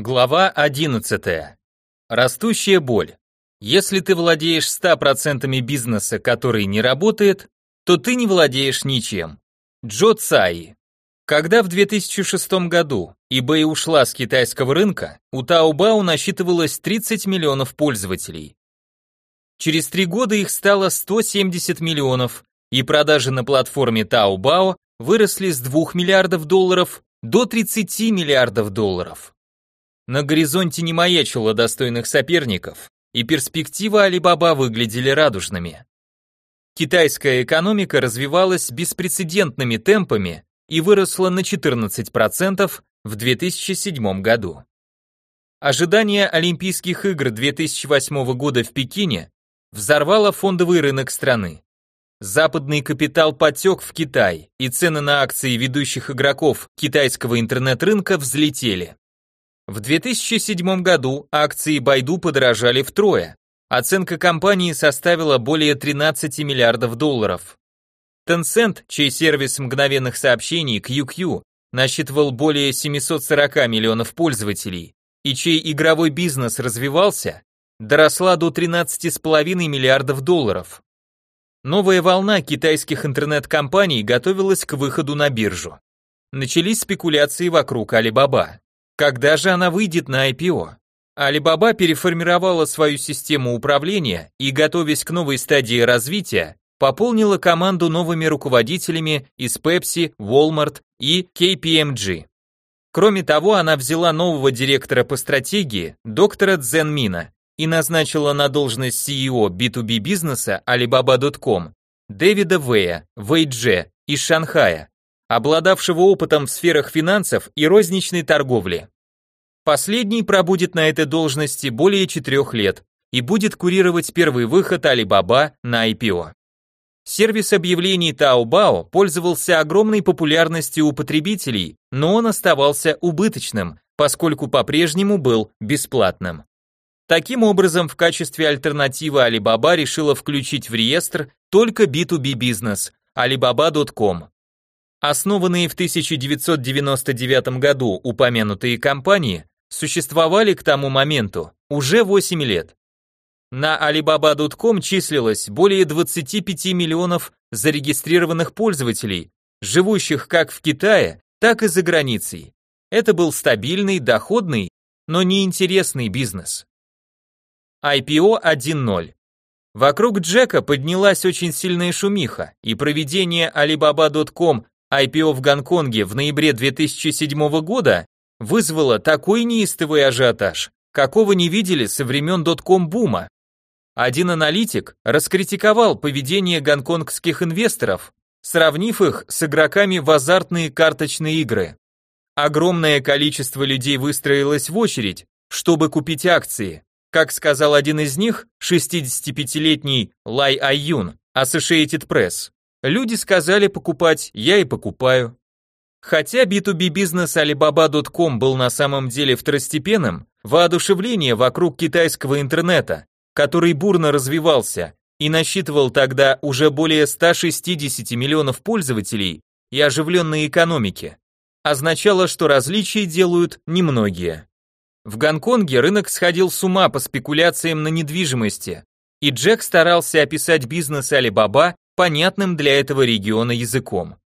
Глава 11. Растущая боль. Если ты владеешь 100% бизнеса, который не работает, то ты не владеешь ничем. Джо Цай. Когда в 2006 году eBay ушла с китайского рынка, у Taobao насчитывалось 30 миллионов пользователей. Через три года их стало 170 миллионов, и продажи на платформе Taobao выросли с 2 миллиардов долларов до 30 миллиардов долларов. На горизонте не маячило достойных соперников, и перспективы Alibaba выглядели радужными. Китайская экономика развивалась беспрецедентными темпами и выросла на 14% в 2007 году. Ожидание Олимпийских игр 2008 года в Пекине взорвало фондовый рынок страны. Западный капитал потек в Китай, и цены на акции ведущих игроков китайского интернет-рынка взлетели. В 2007 году акции Байду подорожали втрое. Оценка компании составила более 13 миллиардов долларов. Tencent, чей сервис мгновенных сообщений QQ насчитывал более 740 миллионов пользователей, и чей игровой бизнес развивался, доросла до 13,5 миллиардов долларов. Новая волна китайских интернет-компаний готовилась к выходу на биржу. Начались спекуляции вокруг Alibaba. Когда же она выйдет на IPO? Alibaba переформировала свою систему управления и, готовясь к новой стадии развития, пополнила команду новыми руководителями из Pepsi, Walmart и KPMG. Кроме того, она взяла нового директора по стратегии, доктора Цзенмина, и назначила на должность CEO B2B бизнеса Alibaba.com Дэвида Вэя, Вэйдже из Шанхая, обладавшего опытом в сферах финансов и розничной торговли. Последний пробудет на этой должности более четырех лет и будет курировать первый выход Alibaba на IPO. Сервис объявлений Taobao пользовался огромной популярностью у потребителей, но он оставался убыточным, поскольку по-прежнему был бесплатным. Таким образом, в качестве альтернативы Alibaba решила включить в реестр только B2B бизнес Alibaba.com. Основанные в 1999 году упомянутые компании существовали к тому моменту уже 8 лет. На Alibaba.com числилось более 25 миллионов зарегистрированных пользователей, живущих как в Китае, так и за границей. Это был стабильный, доходный, но неинтересный бизнес. IPO 1.0 Вокруг Джека поднялась очень сильная шумиха, и проведение Alibaba.com IPO в Гонконге в ноябре 2007 года вызвало такой неистовый ажиотаж, какого не видели со времен дотком-бума. Один аналитик раскритиковал поведение гонконгских инвесторов, сравнив их с игроками в азартные карточные игры. Огромное количество людей выстроилось в очередь, чтобы купить акции. Как сказал один из них, 65-летний Лай Айюн, Associated Press. Люди сказали покупать, я и покупаю. Хотя B2B бизнес Alibaba.com был на самом деле второстепенным, воодушевление вокруг китайского интернета, который бурно развивался и насчитывал тогда уже более 160 миллионов пользователей и оживленной экономики, означало, что различия делают немногие. В Гонконге рынок сходил с ума по спекуляциям на недвижимости, и Джек старался описать бизнес Alibaba понятным для этого региона языком.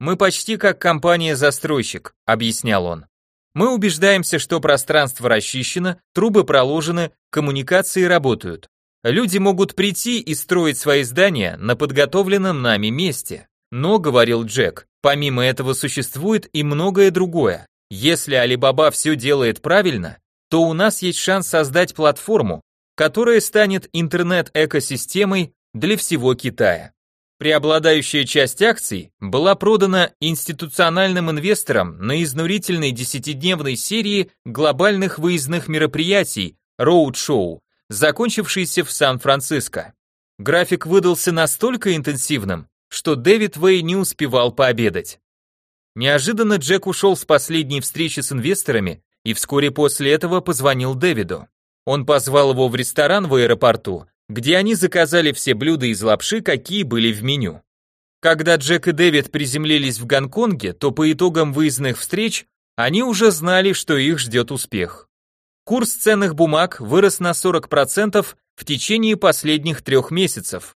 «Мы почти как компания-застройщик», — объяснял он. «Мы убеждаемся, что пространство расчищено, трубы проложены, коммуникации работают. Люди могут прийти и строить свои здания на подготовленном нами месте. Но, говорил Джек, помимо этого существует и многое другое. Если Alibaba все делает правильно, то у нас есть шанс создать платформу, которая станет интернет-экосистемой для всего Китая. Преобладающая часть акций была продана институциональным инвесторам на изнурительной десятидневной серии глобальных выездных мероприятий роуд-шоу, закончившейся в Сан-Франциско. График выдался настолько интенсивным, что Дэвид Вэй не успевал пообедать. Неожиданно Джек ушел с последней встречи с инвесторами и вскоре после этого позвонил Дэвиду. Он позвал его в ресторан в аэропорту, где они заказали все блюда из лапши, какие были в меню. Когда Джек и Дэвид приземлились в Гонконге, то по итогам выездных встреч они уже знали, что их ждет успех. Курс ценных бумаг вырос на 40% в течение последних трех месяцев.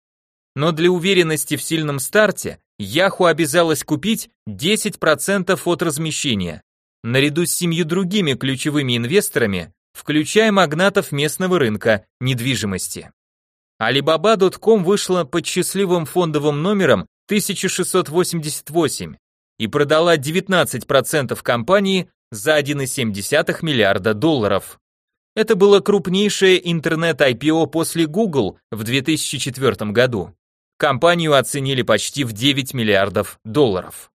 Но для уверенности в сильном старте Yahoo обязалась купить 10% от размещения, наряду с семью другими ключевыми инвесторами, включая магнатов местного рынка недвижимости. Alibaba.com вышла под счастливым фондовым номером 1688 и продала 19% компании за 1,7 миллиарда долларов. Это было крупнейшее интернет-IPO после Google в 2004 году. Компанию оценили почти в 9 миллиардов долларов.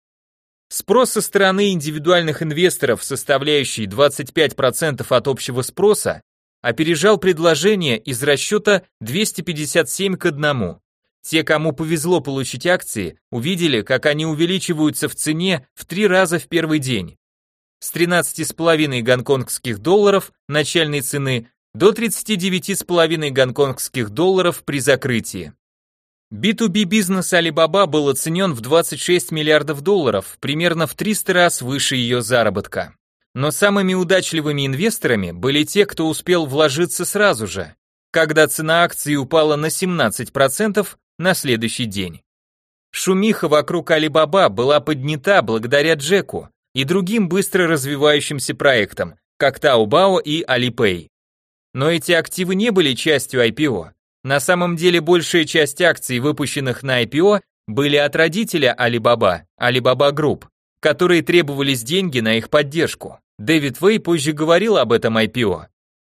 Спрос со стороны индивидуальных инвесторов, составляющий 25% от общего спроса, опережал предложение из расчета 257 к 1. Те, кому повезло получить акции, увидели, как они увеличиваются в цене в три раза в первый день. С 13,5 гонконгских долларов начальной цены до 39,5 гонконгских долларов при закрытии. B2B бизнес Alibaba был оценен в 26 миллиардов долларов, примерно в 300 раз выше ее заработка. Но самыми удачливыми инвесторами были те, кто успел вложиться сразу же, когда цена акций упала на 17% на следующий день. Шумиха вокруг Alibaba была поднята благодаря Джеку и другим быстро развивающимся проектам, как Taobao и Alipay. Но эти активы не были частью IPO. На самом деле большая часть акций, выпущенных на IPO, были от родителя Alibaba, Alibaba Group, которые требовались деньги на их поддержку. Дэвид Вэй позже говорил об этом IPO.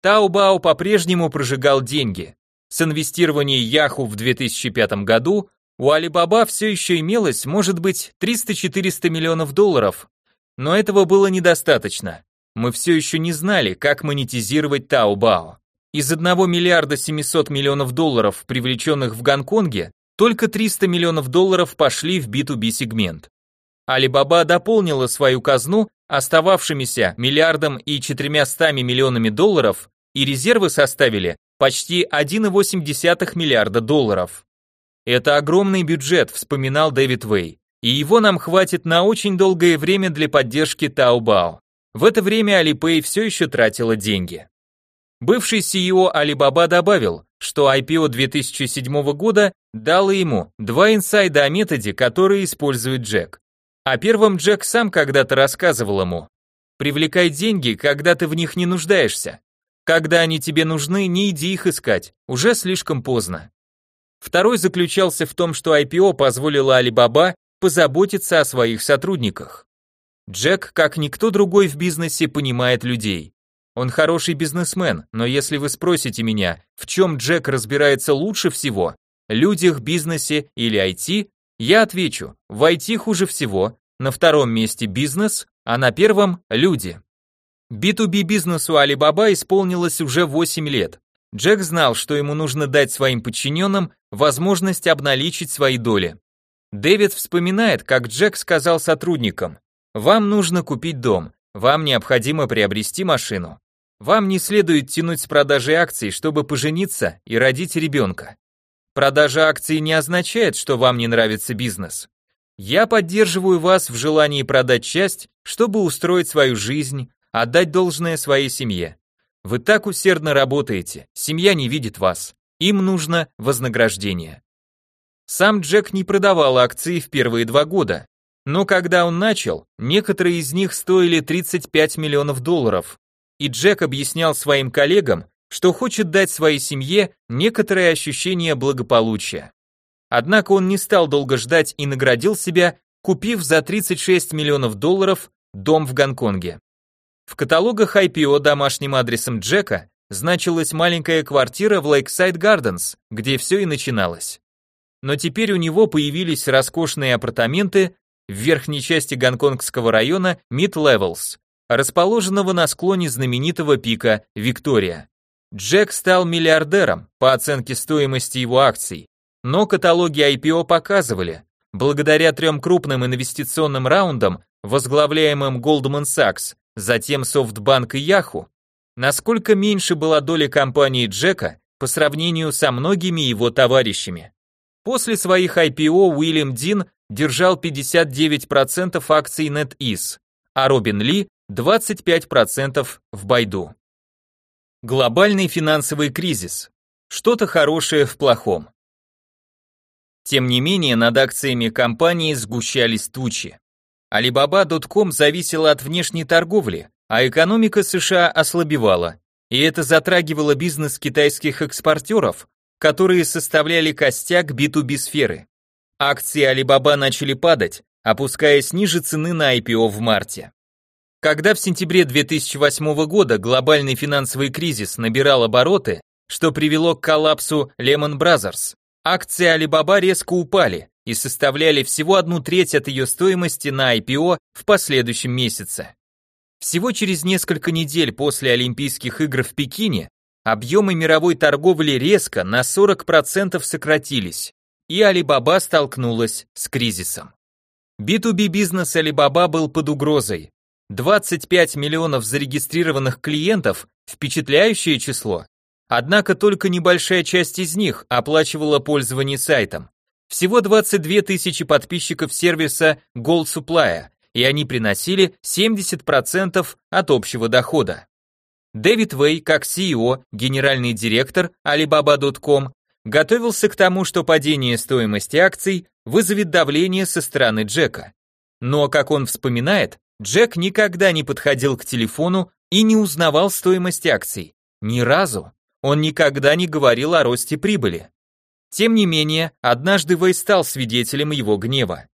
Таобао по-прежнему прожигал деньги. С инвестированием Yahoo в 2005 году у Alibaba все еще имелось, может быть, 300-400 миллионов долларов, но этого было недостаточно. Мы все еще не знали, как монетизировать Taobao. Из 1 миллиарда 700 миллионов долларов, привлеченных в Гонконге, только 300 миллионов долларов пошли в B2B сегмент. Alibaba дополнила свою казну остававшимися миллиардом и 400 миллионами долларов, и резервы составили почти 1,8 миллиарда долларов. Это огромный бюджет, вспоминал Дэвид Вэй, и его нам хватит на очень долгое время для поддержки Taobao. В это время Alipay все еще тратила деньги. Бывший CEO Alibaba добавил, что IPO 2007 года дало ему два инсайда о методе, который использует Джек. О первом Джек сам когда-то рассказывал ему. Привлекай деньги, когда ты в них не нуждаешься. Когда они тебе нужны, не иди их искать, уже слишком поздно. Второй заключался в том, что IPO позволило Alibaba позаботиться о своих сотрудниках. Джек, как никто другой в бизнесе, понимает людей. Он хороший бизнесмен, но если вы спросите меня, в чем Джек разбирается лучше всего, людях, бизнесе или IT, я отвечу, в IT хуже всего, на втором месте бизнес, а на первом люди. B2B бизнесу Alibaba исполнилось уже 8 лет. Джек знал, что ему нужно дать своим подчиненным возможность обналичить свои доли. Дэвид вспоминает, как Джек сказал сотрудникам, «Вам нужно купить дом, вам необходимо приобрести машину. Вам не следует тянуть с продажи акций, чтобы пожениться и родить ребенка. Продажа акций не означает, что вам не нравится бизнес. Я поддерживаю вас в желании продать часть, чтобы устроить свою жизнь, отдать должное своей семье. Вы так усердно работаете, семья не видит вас. Им нужно вознаграждение. Сам Джек не продавал акции в первые два года, но когда он начал, некоторые из них стоили 35 миллионов долларов, и Джек объяснял своим коллегам, что хочет дать своей семье некоторое ощущение благополучия. Однако он не стал долго ждать и наградил себя, купив за 36 миллионов долларов дом в Гонконге. В каталогах IPO домашним адресом Джека значилась маленькая квартира в Lakeside Gardens, где все и начиналось. Но теперь у него появились роскошные апартаменты в верхней части гонконгского района Mid Levels, расположенного на склоне знаменитого пика Виктория. Джек стал миллиардером по оценке стоимости его акций, но каталоги IPO показывали, благодаря трем крупным инвестиционным раундам, возглавляемым Goldman Sachs, затем SoftBank и Yahoo, насколько меньше была доля компании Джека по сравнению со многими его товарищами. После своих IPO Уильям Дин держал 59% акций NetEase, а Робин Ли 25% в Байду. Глобальный финансовый кризис. Что-то хорошее в плохом. Тем не менее, над акциями компании сгущались тучи. Alibaba.com зависела от внешней торговли, а экономика США ослабевала, и это затрагивало бизнес китайских экспортеров, которые составляли костяк B2B сферы. Акции Alibaba начали падать, опускаясь ниже цены на IPO в марте. Когда в сентябре 2008 года глобальный финансовый кризис набирал обороты, что привело к коллапсу Lehman Brothers, акции Alibaba резко упали и составляли всего одну треть от ее стоимости на IPO в последующем месяце. Всего через несколько недель после Олимпийских игр в Пекине объемы мировой торговли резко на 40% сократились, и Alibaba столкнулась с кризисом. B2B бизнес Alibaba был под угрозой. 25 миллионов зарегистрированных клиентов – впечатляющее число. Однако только небольшая часть из них оплачивала пользование сайтом. Всего 22 тысячи подписчиков сервиса Gold Supply, и они приносили 70% от общего дохода. Дэвид Вэй, как CEO, генеральный директор Alibaba.com, готовился к тому, что падение стоимости акций вызовет давление со стороны Джека. Но, как он вспоминает, Джек никогда не подходил к телефону и не узнавал стоимость акций. Ни разу. Он никогда не говорил о росте прибыли. Тем не менее, однажды Вэй стал свидетелем его гнева.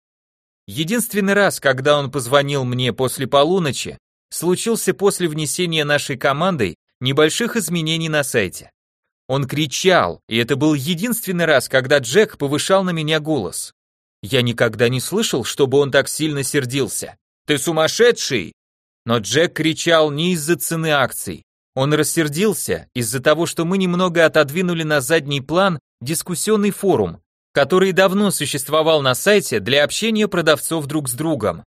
Единственный раз, когда он позвонил мне после полуночи, случился после внесения нашей командой небольших изменений на сайте. Он кричал, и это был единственный раз, когда Джек повышал на меня голос. Я никогда не слышал, чтобы он так сильно сердился. «Ты сумасшедший!» Но Джек кричал не из-за цены акций. Он рассердился из-за того, что мы немного отодвинули на задний план дискуссионный форум, который давно существовал на сайте для общения продавцов друг с другом.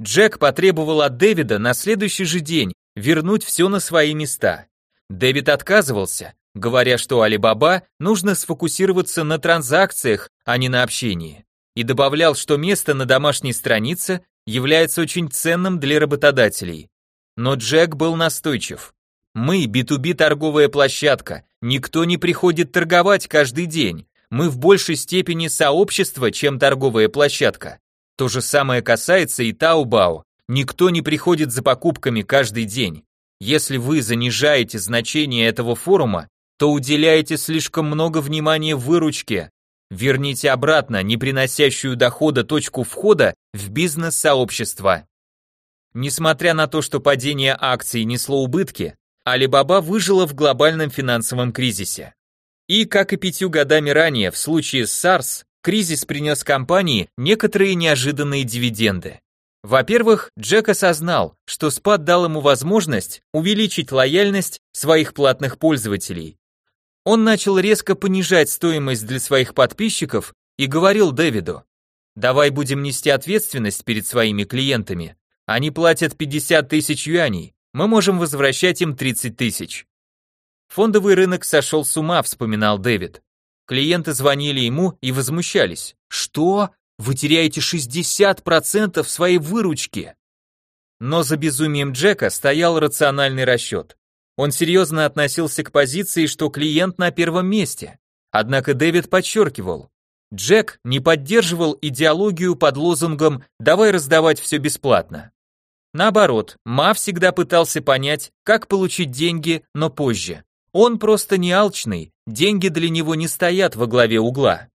Джек потребовал от Дэвида на следующий же день вернуть все на свои места. Дэвид отказывался, говоря, что Alibaba нужно сфокусироваться на транзакциях, а не на общении, и добавлял, что место на домашней странице является очень ценным для работодателей. Но Джек был настойчив. Мы B2B торговая площадка, никто не приходит торговать каждый день, мы в большей степени сообщество, чем торговая площадка. То же самое касается и Taobao. Никто не приходит за покупками каждый день. Если вы занижаете значение этого форума, то уделяете слишком много внимания выручке. Верните обратно не приносящую дохода точку входа в бизнес-сообщество. Несмотря на то, что падение акций несло убытки, Alibaba выжила в глобальном финансовом кризисе. И, как и пятью годами ранее в случае с SARS, кризис принес компании некоторые неожиданные дивиденды. Во-первых, Джек осознал, что спад дал ему возможность увеличить лояльность своих платных пользователей. Он начал резко понижать стоимость для своих подписчиков и говорил Дэвиду, «Давай будем нести ответственность перед своими клиентами. Они платят 50 тысяч юаней, мы можем возвращать им 30 тысяч». Фондовый рынок сошел с ума, вспоминал Дэвид. Клиенты звонили ему и возмущались. Что? Вы теряете 60% своей выручки. Но за безумием Джека стоял рациональный расчет. Он серьезно относился к позиции, что клиент на первом месте. Однако Дэвид подчеркивал, Джек не поддерживал идеологию под лозунгом «давай раздавать все бесплатно». Наоборот, Ма всегда пытался понять, как получить деньги, но позже. Он просто не алчный, деньги для него не стоят во главе угла.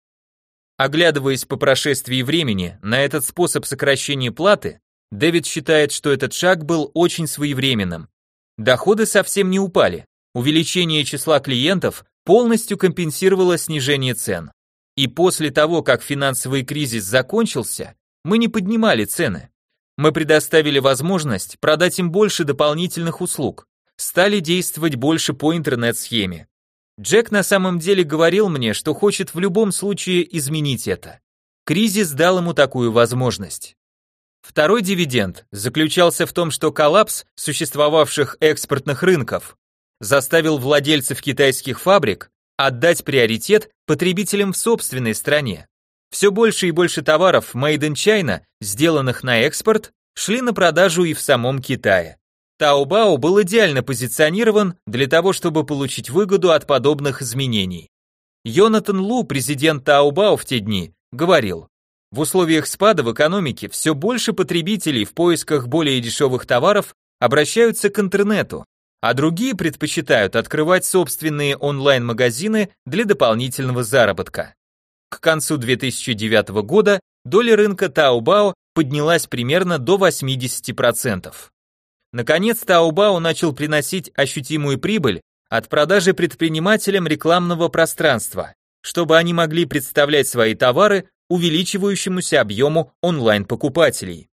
Оглядываясь по прошествии времени на этот способ сокращения платы, Дэвид считает, что этот шаг был очень своевременным. Доходы совсем не упали, увеличение числа клиентов полностью компенсировало снижение цен. И после того, как финансовый кризис закончился, мы не поднимали цены. Мы предоставили возможность продать им больше дополнительных услуг, стали действовать больше по интернет-схеме. Джек на самом деле говорил мне, что хочет в любом случае изменить это. Кризис дал ему такую возможность. Второй дивиденд заключался в том, что коллапс существовавших экспортных рынков заставил владельцев китайских фабрик отдать приоритет потребителям в собственной стране. Все больше и больше товаров Made in China, сделанных на экспорт, шли на продажу и в самом Китае. Таобао был идеально позиционирован для того, чтобы получить выгоду от подобных изменений. Йонатан Лу, президент Таобао в те дни, говорил, в условиях спада в экономике все больше потребителей в поисках более дешевых товаров обращаются к интернету, а другие предпочитают открывать собственные онлайн-магазины для дополнительного заработка. К концу 2009 года доля рынка Taobao поднялась примерно до 80%. Наконец, Taobao начал приносить ощутимую прибыль от продажи предпринимателям рекламного пространства, чтобы они могли представлять свои товары увеличивающемуся объему онлайн-покупателей.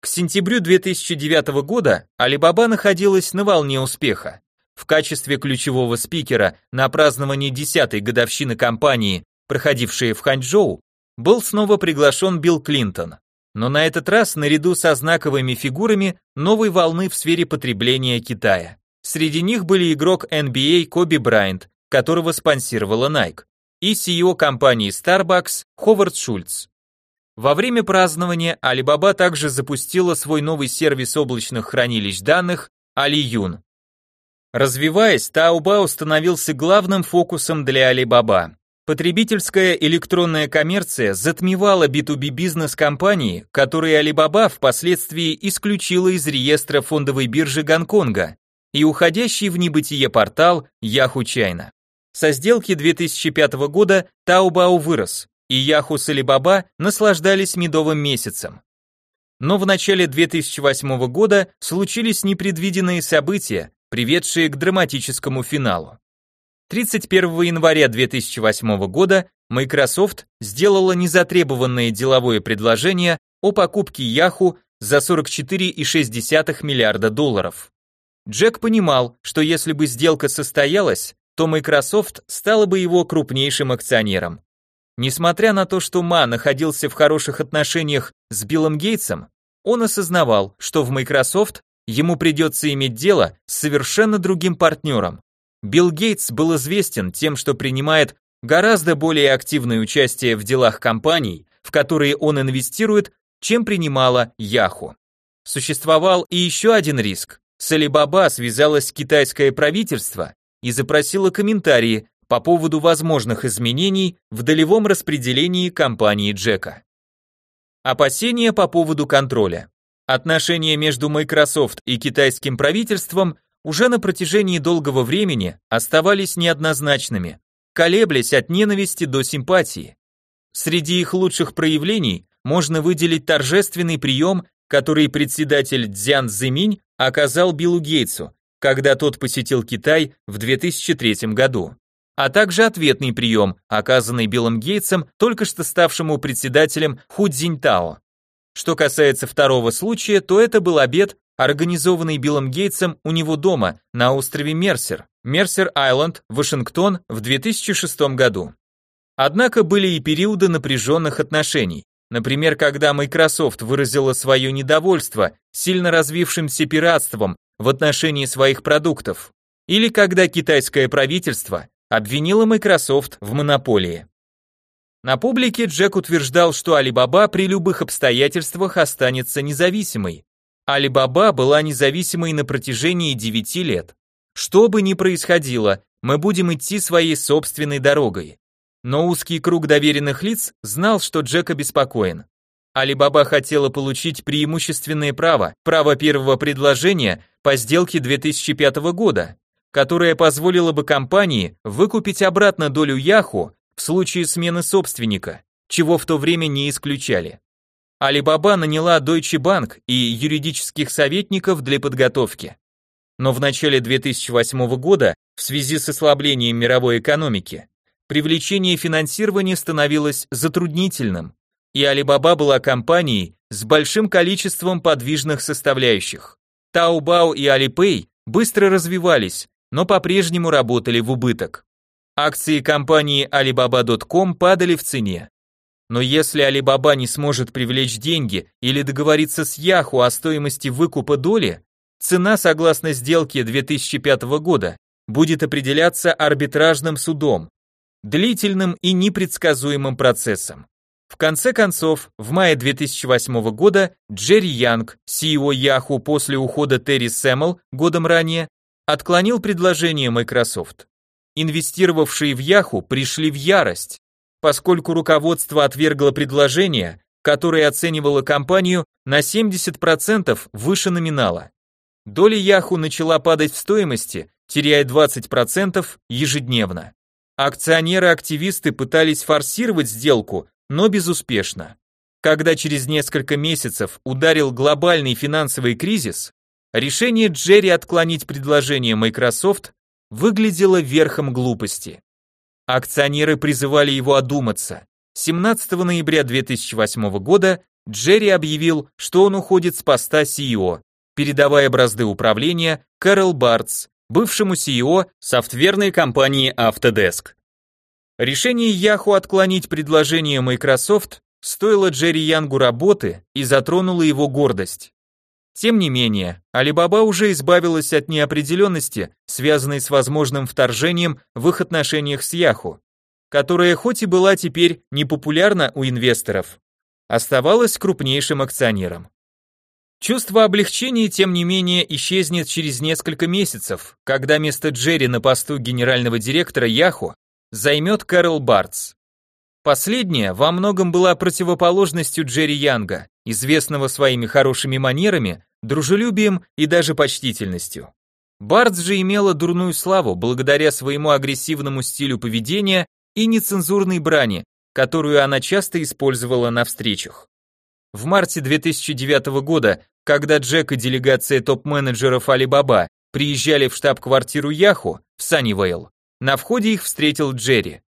К сентябрю 2009 года Alibaba находилась на волне успеха. В качестве ключевого спикера на праздновании 10-й годовщины кампании, проходившей в Ханчжоу, был снова приглашен Билл Клинтон. Но на этот раз наряду со знаковыми фигурами новой волны в сфере потребления Китая. Среди них были игрок NBA Коби Брайант, которого спонсировала Nike, и CEO компании Starbucks Ховард Шульц. Во время празднования Alibaba также запустила свой новый сервис облачных хранилищ данных AliYun. Развиваясь, Taobao становился главным фокусом для Alibaba. Потребительская электронная коммерция затмевала B2B бизнес-компании, которые Alibaba впоследствии исключила из реестра фондовой биржи Гонконга и уходящий в небытие портал Yahoo China. Со сделки 2005 года Taobao вырос, и Yahoo с Alibaba наслаждались медовым месяцем. Но в начале 2008 года случились непредвиденные события, приведшие к драматическому финалу. 31 января 2008 года Microsoft сделала незатребованное деловое предложение о покупке Yahoo за 44,6 миллиарда долларов. Джек понимал, что если бы сделка состоялась, то Microsoft стала бы его крупнейшим акционером. Несмотря на то, что Ма находился в хороших отношениях с Биллом Гейтсом, он осознавал, что в Microsoft ему придется иметь дело с совершенно другим партнером. Билл Гейтс был известен тем, что принимает гораздо более активное участие в делах компаний, в которые он инвестирует, чем принимала Yahoo. Существовал и еще один риск. С Alibaba связалось китайское правительство и запросила комментарии по поводу возможных изменений в долевом распределении компании Джека. Опасения по поводу контроля. Отношения между Microsoft и китайским правительством уже на протяжении долгого времени оставались неоднозначными, колеблясь от ненависти до симпатии. Среди их лучших проявлений можно выделить торжественный прием, который председатель Цзян Цзиминь оказал Биллу Гейтсу, когда тот посетил Китай в 2003 году, а также ответный прием, оказанный Биллом Гейтсом, только что ставшему председателем Ху Цзиньтао. Что касается второго случая, то это был обед, организованный Биллом Гейтсом у него дома на острове Мерсер, Мерсер-Айленд, Вашингтон в 2006 году. Однако были и периоды напряженных отношений. Например, когда Microsoft выразила свое недовольство сильно развившимся пиратством в отношении своих продуктов, или когда китайское правительство обвинило Microsoft в монополии. На публике Джек утверждал, что Alibaba при любых обстоятельствах останется независимой. Alibaba была независимой на протяжении 9 лет. Что бы ни происходило, мы будем идти своей собственной дорогой. Но узкий круг доверенных лиц знал, что Джек обеспокоен. Алибаба хотела получить преимущественное право, право первого предложения по сделке 2005 года, которое позволило бы компании выкупить обратно долю Яху в случае смены собственника, чего в то время не исключали. Алибаба наняла Deutsche Bank и юридических советников для подготовки. Но в начале 2008 года, в связи с ослаблением мировой экономики, привлечение финансирования становилось затруднительным, и Alibaba была компанией с большим количеством подвижных составляющих. Taobao и Alipay быстро развивались, но по-прежнему работали в убыток. Акции компании Alibaba.com падали в цене. Но если Alibaba не сможет привлечь деньги или договориться с Yahoo о стоимости выкупа доли, цена, согласно сделке 2005 года, будет определяться арбитражным судом, длительным и непредсказуемым процессом. В конце концов, в мае 2008 года Джерри Янг, CEO Yahoo после ухода Терри Сэмл годом ранее, отклонил предложение Microsoft. Инвестировавшие в Yahoo пришли в ярость, поскольку руководство отвергло предложение, которое оценивало компанию на 70% выше номинала. Доля Yahoo начала падать в стоимости, теряя 20% ежедневно. Акционеры-активисты пытались форсировать сделку, но безуспешно. Когда через несколько месяцев ударил глобальный финансовый кризис, решение Джерри отклонить предложение Microsoft выглядело верхом глупости. Акционеры призывали его одуматься. 17 ноября 2008 года Джерри объявил, что он уходит с поста CEO, передавая бразды управления Кэрол Бартс, бывшему CEO софтверной компании Autodesk. Решение Yahoo отклонить предложение Microsoft стоило Джерри Янгу работы и затронуло его гордость. Тем не менее, Alibaba уже избавилась от неопределенности, связанной с возможным вторжением в их отношениях с Yahoo, которая хоть и была теперь непопулярна у инвесторов, оставалась крупнейшим акционером. Чувство облегчения, тем не менее, исчезнет через несколько месяцев, когда место Джерри на посту генерального директора Yahoo займет Кэрол Бартс. Последняя во многом была противоположностью Джерри Янга, известного своими хорошими манерами, дружелюбием и даже почтительностью. Бартс же имела дурную славу благодаря своему агрессивному стилю поведения и нецензурной брани, которую она часто использовала на встречах. В марте 2009 года, когда Джек и делегация топ-менеджеров Alibaba приезжали в штаб-квартиру Яху в Саннивейл, на входе их встретил Джерри.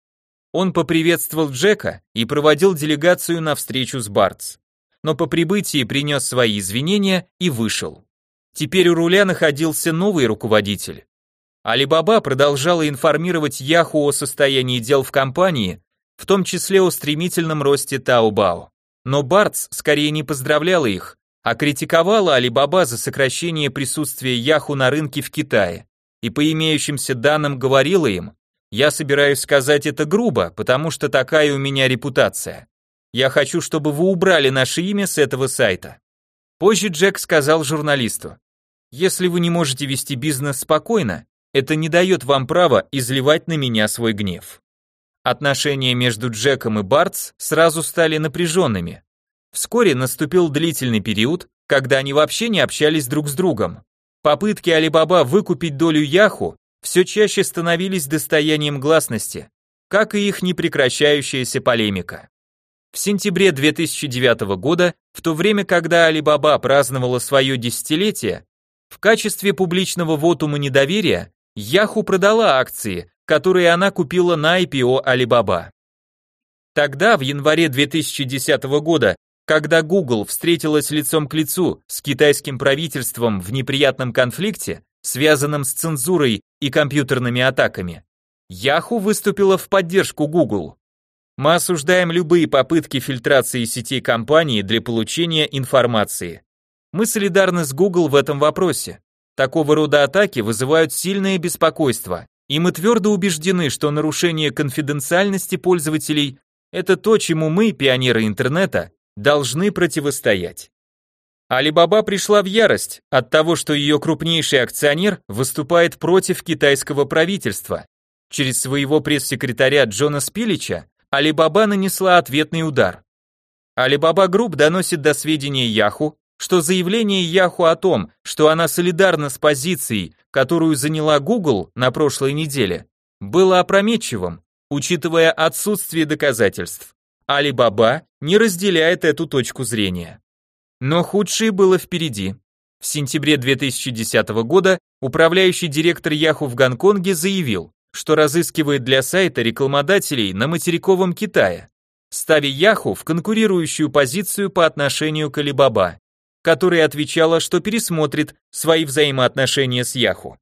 Он поприветствовал Джека и проводил делегацию на встречу с Бартс. Но по прибытии принес свои извинения и вышел. Теперь у руля находился новый руководитель. Алибаба продолжала информировать Яху о состоянии дел в компании, в том числе о стремительном росте Таобао. Но Бартс скорее не поздравляла их, а критиковала Алибаба за сокращение присутствия Яху на рынке в Китае, и по имеющимся данным говорила им, я собираюсь сказать это грубо, потому что такая у меня репутация. Я хочу, чтобы вы убрали наше имя с этого сайта. Позже Джек сказал журналисту, если вы не можете вести бизнес спокойно, это не дает вам права изливать на меня свой гнев. Отношения между Джеком и Бартс сразу стали напряженными. Вскоре наступил длительный период, когда они вообще не общались друг с другом. Попытки Алибаба выкупить долю Яху все чаще становились достоянием гласности, как и их непрекращающаяся полемика. В сентябре 2009 года, в то время, когда Alibaba праздновала свое десятилетие, в качестве публичного вотума недоверия Yahoo продала акции, которые она купила на IPO Alibaba. Тогда, в январе 2010 года, когда Google встретилась лицом к лицу с китайским правительством в неприятном конфликте, связанном с цензурой и компьютерными атаками. Yahoo выступила в поддержку Google. Мы осуждаем любые попытки фильтрации сетей компании для получения информации. Мы солидарны с Google в этом вопросе. Такого рода атаки вызывают сильное беспокойство, и мы твердо убеждены, что нарушение конфиденциальности пользователей – это то, чему мы, пионеры интернета, должны противостоять. Алибаба пришла в ярость от того, что ее крупнейший акционер выступает против китайского правительства. Через своего пресс-секретаря Джона Спилича Alibaba нанесла ответный удар. Alibaba Group доносит до сведения Яху, что заявление Яху о том, что она солидарна с позицией, которую заняла Google на прошлой неделе, было опрометчивым, учитывая отсутствие доказательств. Alibaba не разделяет эту точку зрения. Но худшее было впереди. В сентябре 2010 года управляющий директор Yahoo в Гонконге заявил, что разыскивает для сайта рекламодателей на материковом Китае, ставя Yahoo в конкурирующую позицию по отношению к Alibaba, которая отвечала, что пересмотрит свои взаимоотношения с Yahoo.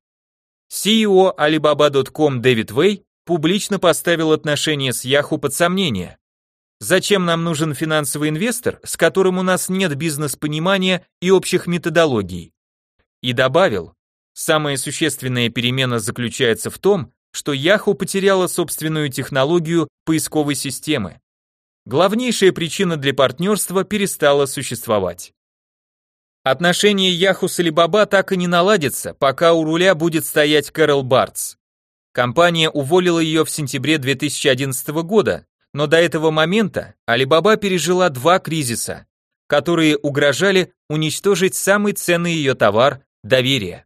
CEO Alibaba.com Дэвид Вэй публично поставил отношения с Yahoo под сомнение, Зачем нам нужен финансовый инвестор, с которым у нас нет бизнес-понимания и общих методологий? И добавил, самая существенная перемена заключается в том, что Yahoo потеряла собственную технологию поисковой системы. главнейшая причина для партнерства перестала существовать. Отношения Яху с Алибаба так и не наладятся, пока у руля будет стоять Кэрол Бартс. Компания уволила ее в сентябре 2011 года, но до этого момента Алибаба пережила два кризиса, которые угрожали уничтожить самый ценный ее товар – доверие.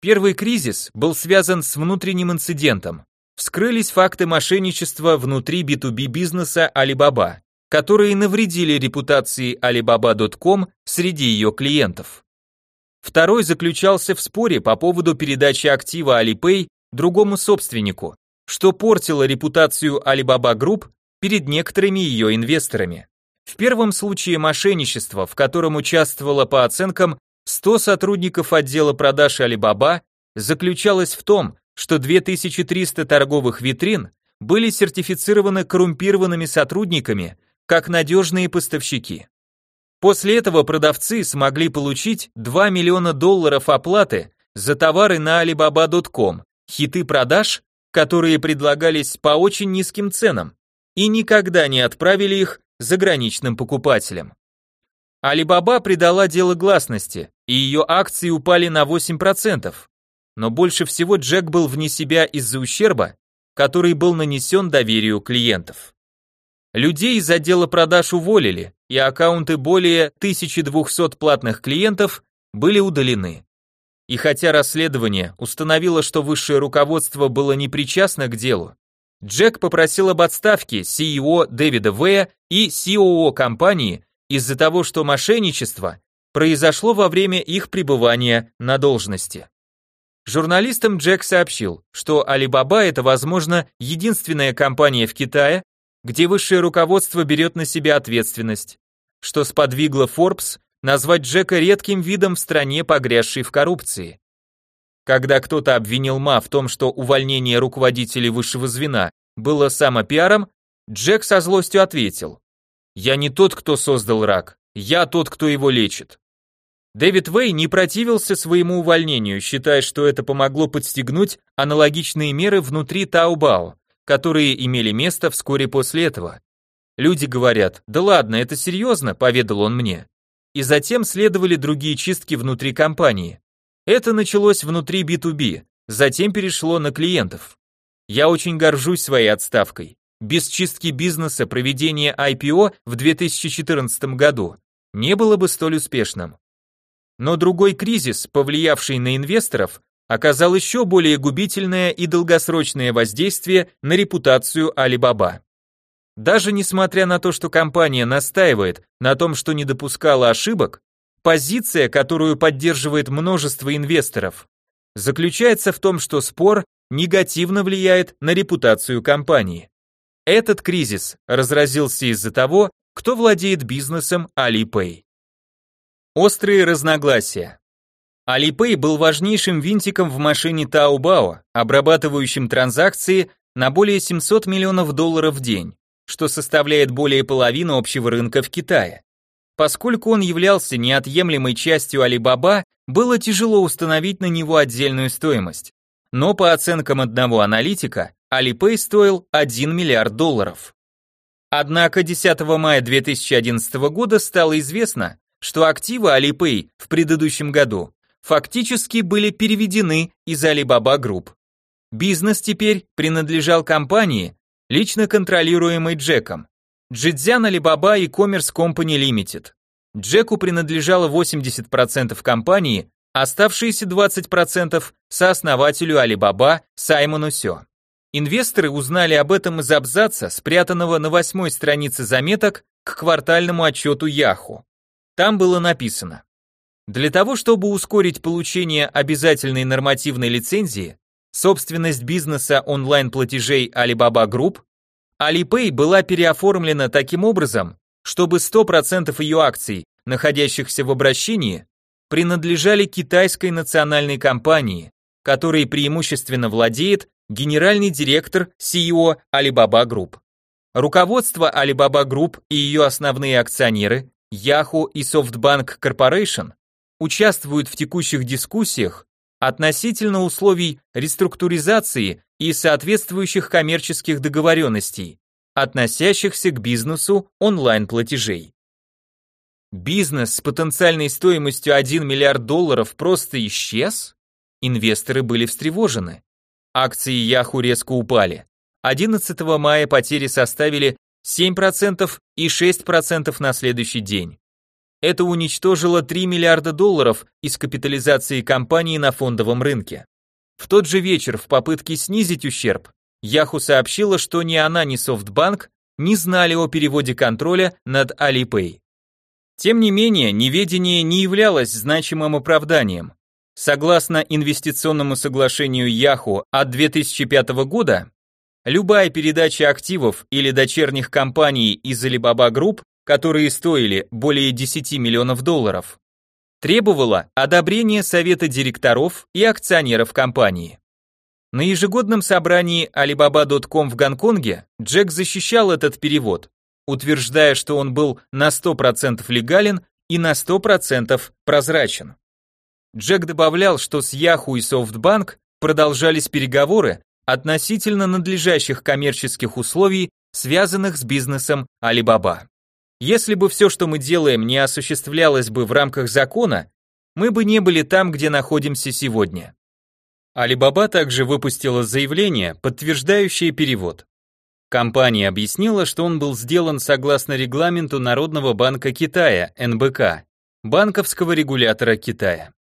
Первый кризис был связан с внутренним инцидентом. Вскрылись факты мошенничества внутри B2B бизнеса Alibaba, которые навредили репутации Alibaba.com среди ее клиентов. Второй заключался в споре по поводу передачи актива Alipay другому собственнику, что портило репутацию Alibaba Group перед некоторыми ее инвесторами. В первом случае мошенничество, в котором участвовало по оценкам 100 сотрудников отдела продаж Alibaba, заключалось в том, что 2300 торговых витрин были сертифицированы коррумпированными сотрудниками как надежные поставщики. После этого продавцы смогли получить 2 миллиона долларов оплаты за товары на alibaba.com, хиты продаж, которые предлагались по очень низким ценам, и никогда не отправили их заграничным покупателям. Alibaba придала дело гласности, и ее акции упали на 8%. Но больше всего Джек был вне себя из-за ущерба, который был нанесен доверию клиентов. Людей из отдела продаж уволили, и аккаунты более 1200 платных клиентов были удалены. И хотя расследование установило, что высшее руководство было непричастно к делу, Джек попросил об отставке CEO Дэвида Вэя и COO компании из-за того, что мошенничество произошло во время их пребывания на должности. Журналистам Джек сообщил, что Alibaba это, возможно, единственная компания в Китае, где высшее руководство берет на себя ответственность, что сподвигло Forbes назвать Джека редким видом в стране, погрязшей в коррупции. Когда кто-то обвинил Ма в том, что увольнение руководителей высшего звена было самопиаром, Джек со злостью ответил, «Я не тот, кто создал рак, я тот, кто его лечит». Дэвид Вей не противился своему увольнению, считая, что это помогло подстегнуть аналогичные меры внутри Таобао, которые имели место вскоре после этого. Люди говорят, да ладно, это серьезно, поведал он мне. И затем следовали другие чистки внутри компании. Это началось внутри B2B, затем перешло на клиентов. Я очень горжусь своей отставкой. Без чистки бизнеса проведение IPO в 2014 году не было бы столь успешным. Но другой кризис, повлиявший на инвесторов, оказал еще более губительное и долгосрочное воздействие на репутацию Alibaba. Даже несмотря на то, что компания настаивает на том, что не допускала ошибок, Позиция, которую поддерживает множество инвесторов, заключается в том, что спор негативно влияет на репутацию компании. Этот кризис разразился из-за того, кто владеет бизнесом Alipay. Острые разногласия. Alipay был важнейшим винтиком в машине Taobao, обрабатывающим транзакции на более 700 миллионов долларов в день, что составляет более половины общего рынка в Китае. Поскольку он являлся неотъемлемой частью Alibaba, было тяжело установить на него отдельную стоимость. Но по оценкам одного аналитика, Alipay стоил 1 миллиард долларов. Однако 10 мая 2011 года стало известно, что активы Alipay в предыдущем году фактически были переведены из Alibaba Group. Бизнес теперь принадлежал компании, лично контролируемой Джеком, Джидзян Alibaba E-Commerce Company Limited. Джеку принадлежало 80% компании, оставшиеся 20% сооснователю Alibaba Саймону Сё. Инвесторы узнали об этом из абзаца, спрятанного на восьмой странице заметок к квартальному отчету Яху. Там было написано: Для того, чтобы ускорить получение обязательной нормативной лицензии, собственность бизнеса онлайн-платежей Alibaba Group Alipay была переоформлена таким образом, чтобы 100% ее акций, находящихся в обращении, принадлежали китайской национальной компании, которой преимущественно владеет генеральный директор CEO Alibaba Group. Руководство Alibaba Group и ее основные акционеры, Yahoo и SoftBank Corporation, участвуют в текущих дискуссиях относительно условий реструктуризации и соответствующих коммерческих договоренностей, относящихся к бизнесу онлайн-платежей. Бизнес с потенциальной стоимостью 1 миллиард долларов просто исчез? Инвесторы были встревожены. Акции Yahoo резко упали. 11 мая потери составили 7% и 6% на следующий день. Это уничтожило 3 миллиарда долларов из капитализации компании на фондовом рынке. В тот же вечер в попытке снизить ущерб, Yahoo сообщила, что ни она, ни SoftBank не знали о переводе контроля над Alipay. Тем не менее, неведение не являлось значимым оправданием. Согласно инвестиционному соглашению Yahoo от 2005 года, любая передача активов или дочерних компаний из Alibaba Group, которые стоили более 10 миллионов долларов, требовала одобрения совета директоров и акционеров компании. На ежегодном собрании Alibaba.com в Гонконге Джек защищал этот перевод, утверждая, что он был на 100% легален и на 100% прозрачен. Джек добавлял, что с Yahoo и SoftBank продолжались переговоры относительно надлежащих коммерческих условий, связанных с бизнесом Alibaba. Если бы все, что мы делаем, не осуществлялось бы в рамках закона, мы бы не были там, где находимся сегодня. Alibaba также выпустила заявление, подтверждающее перевод. Компания объяснила, что он был сделан согласно регламенту Народного банка Китая, НБК, банковского регулятора Китая.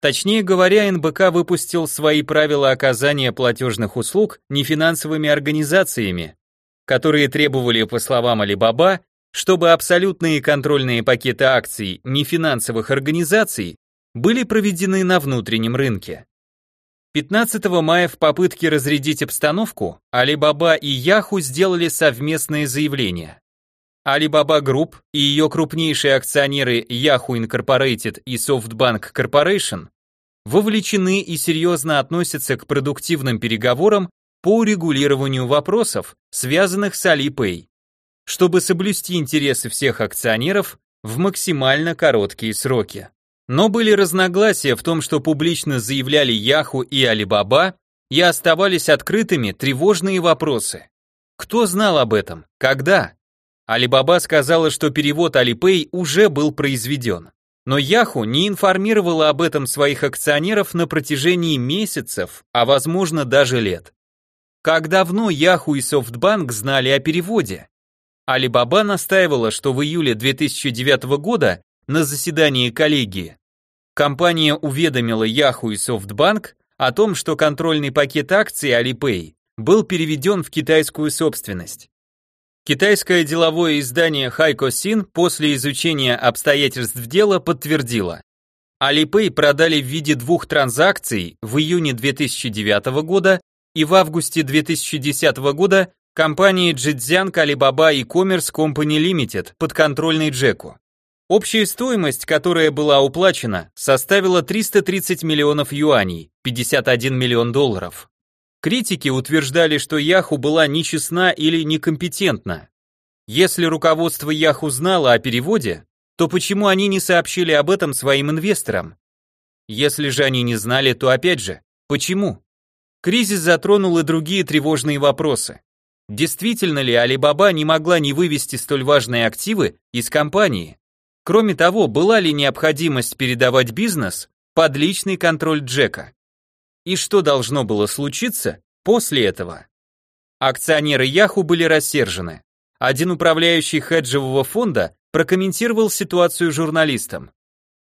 Точнее говоря, НБК выпустил свои правила оказания платежных услуг нефинансовыми организациями, которые требовали, по словам Alibaba, чтобы абсолютные контрольные пакеты акций нефинансовых организаций были проведены на внутреннем рынке. 15 мая в попытке разрядить обстановку Alibaba и Yahoo сделали совместное заявление. Alibaba Group и ее крупнейшие акционеры Yahoo Incorporated и SoftBank Corporation вовлечены и серьезно относятся к продуктивным переговорам по урегулированию вопросов, связанных с Alipay, чтобы соблюсти интересы всех акционеров в максимально короткие сроки. Но были разногласия в том, что публично заявляли Яху и Алибаба, и оставались открытыми тревожные вопросы. Кто знал об этом? Когда? Алибаба сказала, что перевод Alipay уже был произведен. Но Яху не информировала об этом своих акционеров на протяжении месяцев, а возможно даже лет. Как давно Яху и Софтбанк знали о переводе? Алибаба настаивала, что в июле 2009 года на заседании коллегии компания уведомила Яху и Софтбанк о том, что контрольный пакет акций Alipay был переведен в китайскую собственность. Китайское деловое издание Хайко Син после изучения обстоятельств дела подтвердило. Alipay продали в виде двух транзакций в июне 2009 года и в августе 2010 года компании Zhejiang Alibaba E-Commerce Company Limited подконтрольной Джеку. Общая стоимость, которая была уплачена, составила 330 миллионов юаней, 51 миллион долларов. Критики утверждали, что Яху была нечестна или некомпетентна. Если руководство Яху знало о переводе, то почему они не сообщили об этом своим инвесторам? Если же они не знали, то опять же, почему? Кризис затронул и другие тревожные вопросы. Действительно ли Alibaba не могла не вывести столь важные активы из компании? Кроме того, была ли необходимость передавать бизнес под личный контроль Джека? И что должно было случиться после этого? Акционеры Яху были рассержены. Один управляющий хеджевого фонда прокомментировал ситуацию журналистам.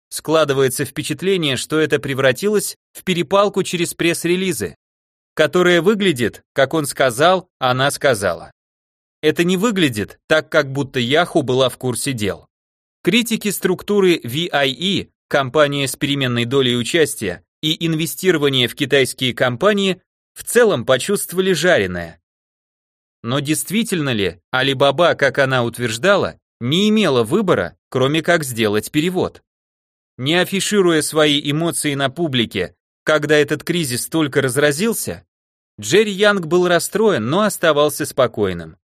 Складывается впечатление, что это превратилось в перепалку через пресс-релизы, которая выглядит, как он сказал, она сказала. Это не выглядит так, как будто Яху была в курсе дел. Критики структуры VIE, компания с переменной долей участия, и инвестирование в китайские компании в целом почувствовали жареное. Но действительно ли Alibaba, как она утверждала, не имела выбора, кроме как сделать перевод? Не афишируя свои эмоции на публике, когда этот кризис только разразился, Джерри Янг был расстроен, но оставался спокойным.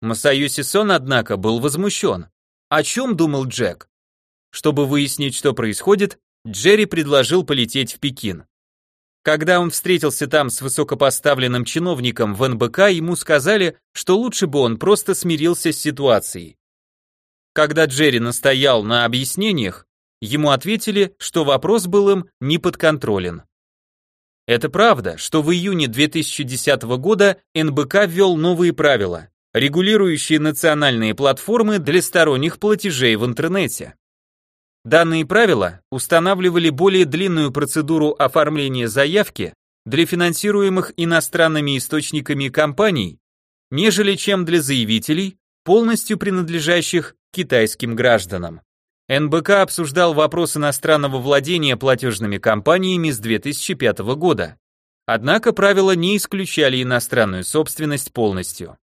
Масаюси Сон, однако, был возмущен. О чем думал Джек? Чтобы выяснить, что происходит, Джерри предложил полететь в Пекин. Когда он встретился там с высокопоставленным чиновником в НБК, ему сказали, что лучше бы он просто смирился с ситуацией. Когда Джерри настоял на объяснениях, ему ответили, что вопрос был им не подконтролен. Это правда, что в июне 2010 года НБК ввел новые правила, регулирующие национальные платформы для сторонних платежей в интернете. Данные правила устанавливали более длинную процедуру оформления заявки для финансируемых иностранными источниками компаний, нежели чем для заявителей, полностью принадлежащих китайским гражданам. НБК обсуждал вопрос иностранного владения платежными компаниями с 2005 года. Однако правила не исключали иностранную собственность полностью.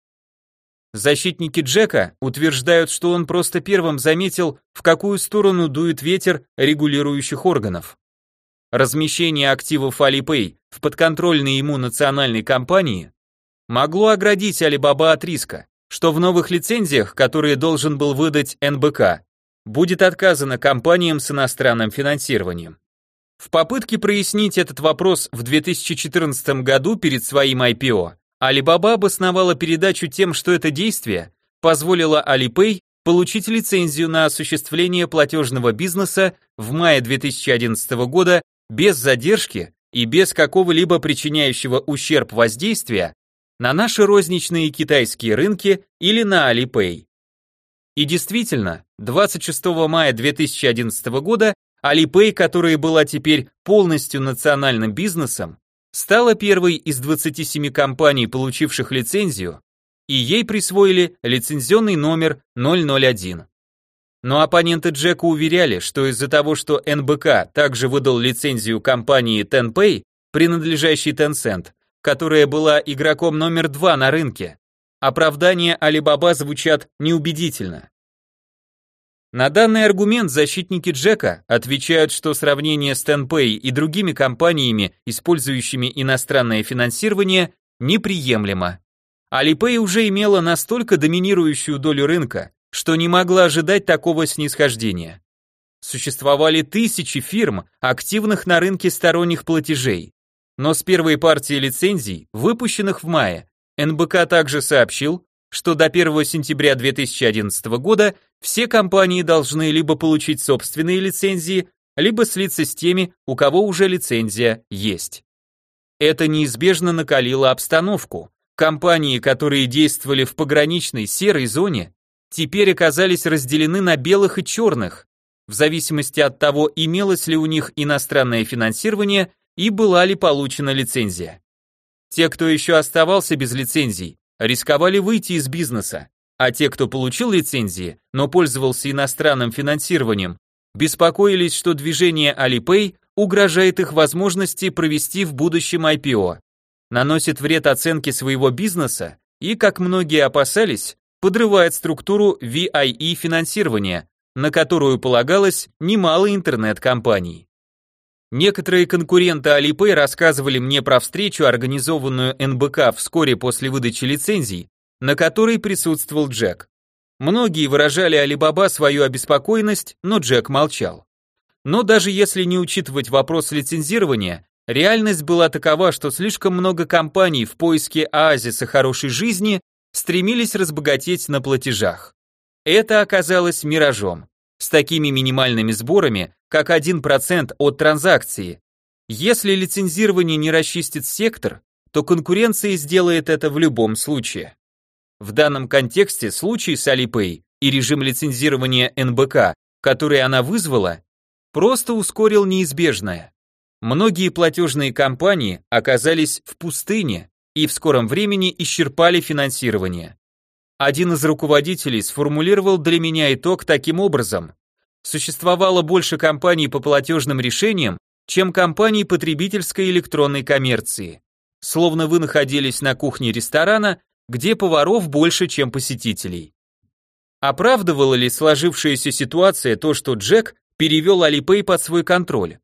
Защитники Джека утверждают, что он просто первым заметил, в какую сторону дует ветер регулирующих органов. Размещение активов Alipay в подконтрольной ему национальной компании могло оградить Alibaba от риска, что в новых лицензиях, которые должен был выдать НБК, будет отказано компаниям с иностранным финансированием. В попытке прояснить этот вопрос в 2014 году перед своим IPO, Alibaba обосновала передачу тем, что это действие позволило Alipay получить лицензию на осуществление платежного бизнеса в мае 2011 года без задержки и без какого-либо причиняющего ущерб воздействия на наши розничные китайские рынки или на Alipay. И действительно, 26 мая 2011 года Alipay, которая была теперь полностью национальным бизнесом, стала первой из 27 компаний, получивших лицензию, и ей присвоили лицензионный номер 001. Но оппоненты Джека уверяли, что из-за того, что НБК также выдал лицензию компании TenPay, принадлежащей Tencent, которая была игроком номер два на рынке, оправдания Alibaba звучат неубедительно. На данный аргумент защитники Джека отвечают, что сравнение с TenPay и другими компаниями, использующими иностранное финансирование, неприемлемо. Alipay уже имела настолько доминирующую долю рынка, что не могла ожидать такого снисхождения. Существовали тысячи фирм, активных на рынке сторонних платежей. Но с первой партии лицензий, выпущенных в мае, НБК также сообщил, что до 1 сентября 2011 года все компании должны либо получить собственные лицензии, либо слиться с теми, у кого уже лицензия есть. Это неизбежно накалило обстановку. Компании, которые действовали в пограничной серой зоне, теперь оказались разделены на белых и черных, в зависимости от того, имелось ли у них иностранное финансирование и была ли получена лицензия. Те, кто еще оставался без лицензий, рисковали выйти из бизнеса, а те, кто получил лицензии, но пользовался иностранным финансированием, беспокоились, что движение Alipay угрожает их возможности провести в будущем IPO, наносит вред оценке своего бизнеса и, как многие опасались, подрывает структуру VIE финансирования, на которую полагалось немало интернет-компаний. Некоторые конкуренты Alipay рассказывали мне про встречу, организованную НБК вскоре после выдачи лицензий, на которой присутствовал Джек. Многие выражали Alibaba свою обеспокоенность, но Джек молчал. Но даже если не учитывать вопрос лицензирования, реальность была такова, что слишком много компаний в поиске оазиса хорошей жизни стремились разбогатеть на платежах. Это оказалось миражом с такими минимальными сборами, как 1% от транзакции. Если лицензирование не расчистит сектор, то конкуренция сделает это в любом случае. В данном контексте случай с Alipay и режим лицензирования НБК, который она вызвала, просто ускорил неизбежное. Многие платежные компании оказались в пустыне и в скором времени исчерпали финансирование. Один из руководителей сформулировал для меня итог таким образом. Существовало больше компаний по платежным решениям, чем компаний потребительской электронной коммерции. Словно вы находились на кухне ресторана, где поваров больше, чем посетителей. Оправдывала ли сложившаяся ситуация то, что Джек перевел Alipay под свой контроль?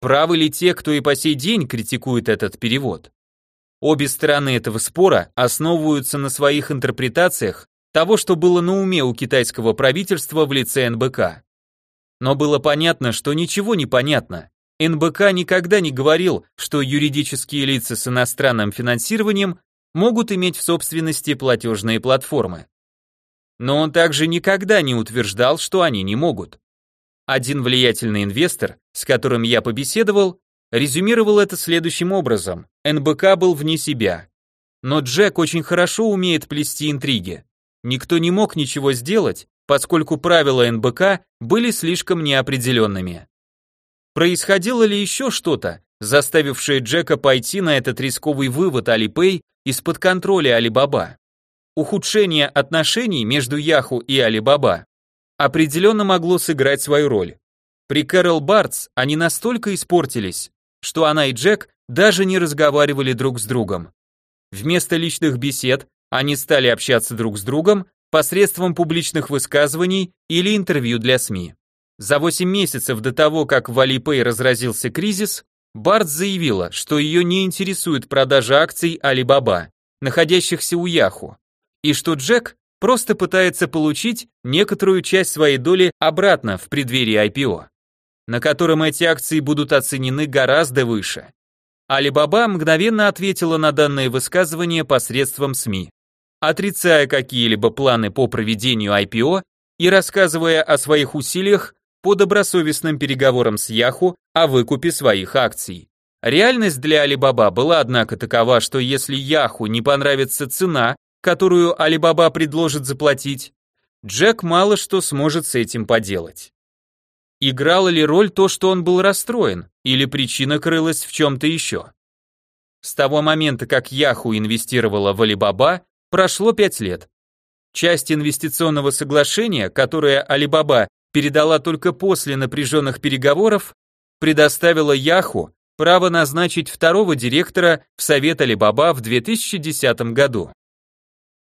Правы ли те, кто и по сей день критикует этот перевод? Обе стороны этого спора основываются на своих интерпретациях того, что было на уме у китайского правительства в лице НБК. Но было понятно, что ничего не понятно, НБК никогда не говорил, что юридические лица с иностранным финансированием могут иметь в собственности платежные платформы. Но он также никогда не утверждал, что они не могут. Один влиятельный инвестор, с которым я побеседовал, резюмировал это следующим образом. НБК был вне себя. Но Джек очень хорошо умеет плести интриги. Никто не мог ничего сделать, поскольку правила НБК были слишком неопределенными. Происходило ли еще что-то, заставившее Джека пойти на этот рисковый вывод Alipay из-под контроля Alibaba? Ухудшение отношений между Яху и Alibaba определенно могло сыграть свою роль. При Кэрол Бартс они настолько испортились, что она и Джек даже не разговаривали друг с другом. Вместо личных бесед они стали общаться друг с другом посредством публичных высказываний или интервью для СМИ. За 8 месяцев до того, как в Alipay разразился кризис, Барт заявила, что ее не интересует продажа акций Alibaba, находящихся у Яху, и что Джек просто пытается получить некоторую часть своей доли обратно в преддверии IPO, на котором эти акции будут оценены гораздо выше. Alibaba мгновенно ответила на данное высказывание посредством СМИ, отрицая какие-либо планы по проведению IPO и рассказывая о своих усилиях по добросовестным переговорам с Яху о выкупе своих акций. Реальность для Alibaba была, однако, такова, что если Яху не понравится цена, которую Alibaba предложит заплатить, Джек мало что сможет с этим поделать. Играло ли роль то, что он был расстроен, или причина крылась в чем-то еще? С того момента, как Яху инвестировала в Alibaba, прошло пять лет. Часть инвестиционного соглашения, которое Alibaba передала только после напряженных переговоров, предоставила Яху право назначить второго директора в Совет Алибаба в 2010 году.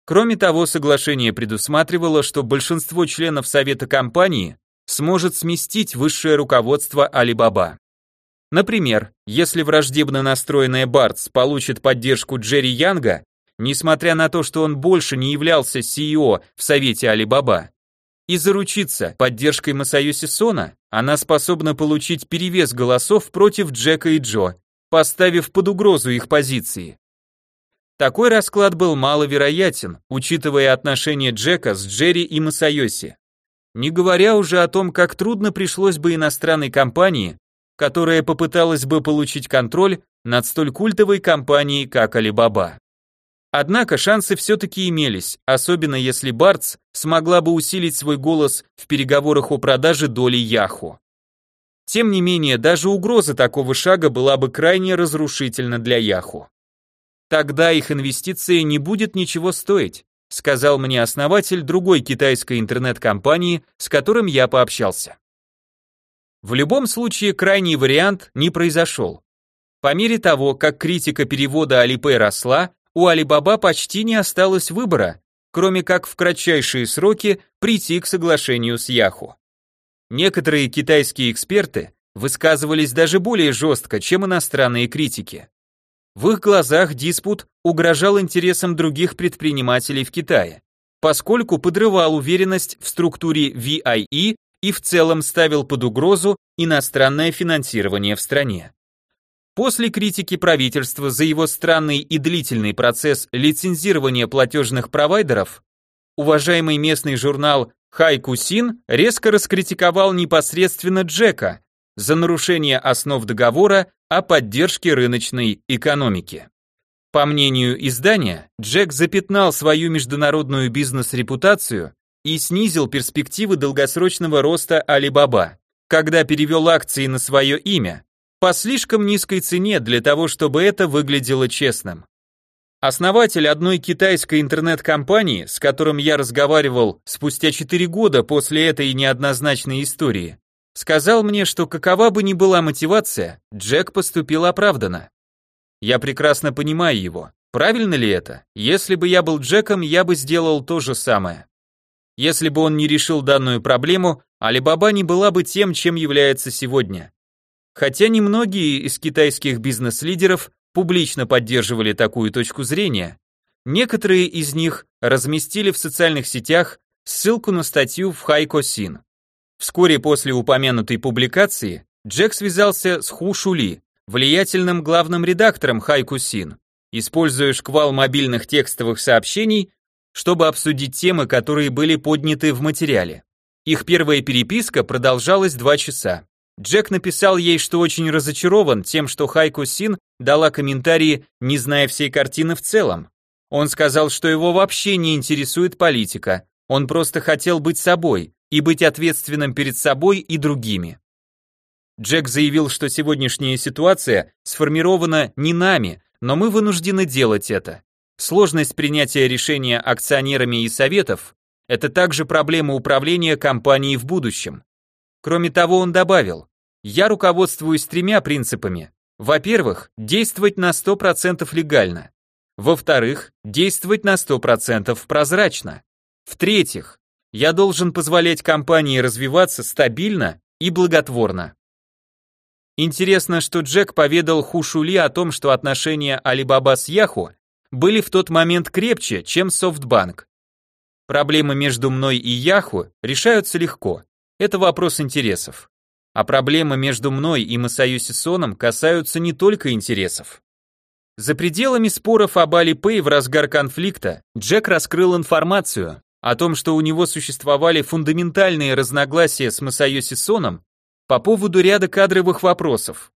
Кроме того, соглашение предусматривало, что большинство членов Совета компании сможет сместить высшее руководство Алибаба. Например, если враждебно настроенная Бартс получит поддержку Джерри Янга, несмотря на то, что он больше не являлся CEO в Совете Алибаба, и заручиться поддержкой Масаюси Сона, она способна получить перевес голосов против Джека и Джо, поставив под угрозу их позиции. Такой расклад был маловероятен, учитывая отношения Джека с Джерри и Масайоси. Не говоря уже о том, как трудно пришлось бы иностранной компании, которая попыталась бы получить контроль над столь культовой компанией, как Alibaba. Однако шансы все-таки имелись, особенно если Бартс смогла бы усилить свой голос в переговорах о продаже доли Яху. Тем не менее, даже угроза такого шага была бы крайне разрушительна для Яху. Тогда их инвестиция не будет ничего стоить, сказал мне основатель другой китайской интернет-компании, с которым я пообщался. В любом случае, крайний вариант не произошел. По мере того, как критика перевода Alipay росла, у Alibaba почти не осталось выбора, кроме как в кратчайшие сроки прийти к соглашению с Yahoo. Некоторые китайские эксперты высказывались даже более жестко, чем иностранные критики. В их глазах диспут угрожал интересам других предпринимателей в Китае, поскольку подрывал уверенность в структуре VIE и в целом ставил под угрозу иностранное финансирование в стране. После критики правительства за его странный и длительный процесс лицензирования платежных провайдеров, уважаемый местный журнал Хайку Син резко раскритиковал непосредственно Джека за нарушение основ договора о поддержке рыночной экономики. По мнению издания, Джек запятнал свою международную бизнес-репутацию и снизил перспективы долгосрочного роста Alibaba, когда перевел акции на свое имя, по слишком низкой цене для того, чтобы это выглядело честным. Основатель одной китайской интернет-компании, с которым я разговаривал спустя 4 года после этой неоднозначной истории, сказал мне, что какова бы ни была мотивация, Джек поступил оправданно. Я прекрасно понимаю его. Правильно ли это? Если бы я был Джеком, я бы сделал то же самое. Если бы он не решил данную проблему, Алибаба не была бы тем, чем является сегодня. Хотя немногие из китайских бизнес-лидеров публично поддерживали такую точку зрения, некоторые из них разместили в социальных сетях ссылку на статью в Хайко Син. Вскоре после упомянутой публикации Джек связался с Ху Шули, влиятельным главным редактором Хайку Син, используя шквал мобильных текстовых сообщений, чтобы обсудить темы, которые были подняты в материале. Их первая переписка продолжалась два часа. Джек написал ей, что очень разочарован тем, что Хайку Син дала комментарии, не зная всей картины в целом. Он сказал, что его вообще не интересует политика, он просто хотел быть собой и быть ответственным перед собой и другими. Джек заявил, что сегодняшняя ситуация сформирована не нами, но мы вынуждены делать это. Сложность принятия решения акционерами и советов – это также проблема управления компанией в будущем. Кроме того, он добавил, я руководствуюсь тремя принципами. Во-первых, действовать на 100% легально. Во-вторых, действовать на 100% прозрачно. В-третьих, я должен позволять компании развиваться стабильно и благотворно. Интересно, что Джек поведал Хушули о том, что отношения Алибаба с Яху были в тот момент крепче, чем Софтбанк. Проблемы между мной и Яху решаются легко. Это вопрос интересов. А проблемы между мной и Масаюси Соном касаются не только интересов. За пределами споров об Алипэй в разгар конфликта Джек раскрыл информацию о том, что у него существовали фундаментальные разногласия с Масаюси Соном по поводу ряда кадровых вопросов,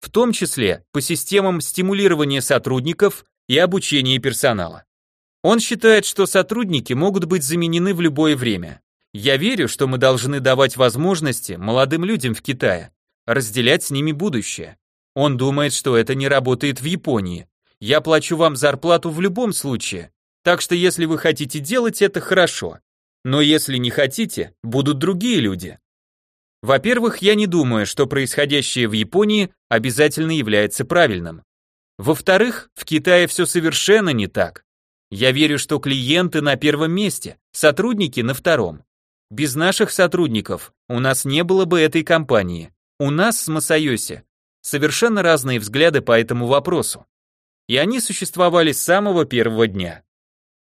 в том числе по системам стимулирования сотрудников и обучения персонала. Он считает, что сотрудники могут быть заменены в любое время. Я верю, что мы должны давать возможности молодым людям в Китае, разделять с ними будущее. Он думает, что это не работает в Японии. Я плачу вам зарплату в любом случае, так что если вы хотите делать это, хорошо. Но если не хотите, будут другие люди. Во-первых, я не думаю, что происходящее в Японии обязательно является правильным. Во-вторых, в Китае все совершенно не так. Я верю, что клиенты на первом месте, сотрудники на втором. Без наших сотрудников у нас не было бы этой компании. У нас с Масайоси совершенно разные взгляды по этому вопросу. И они существовали с самого первого дня.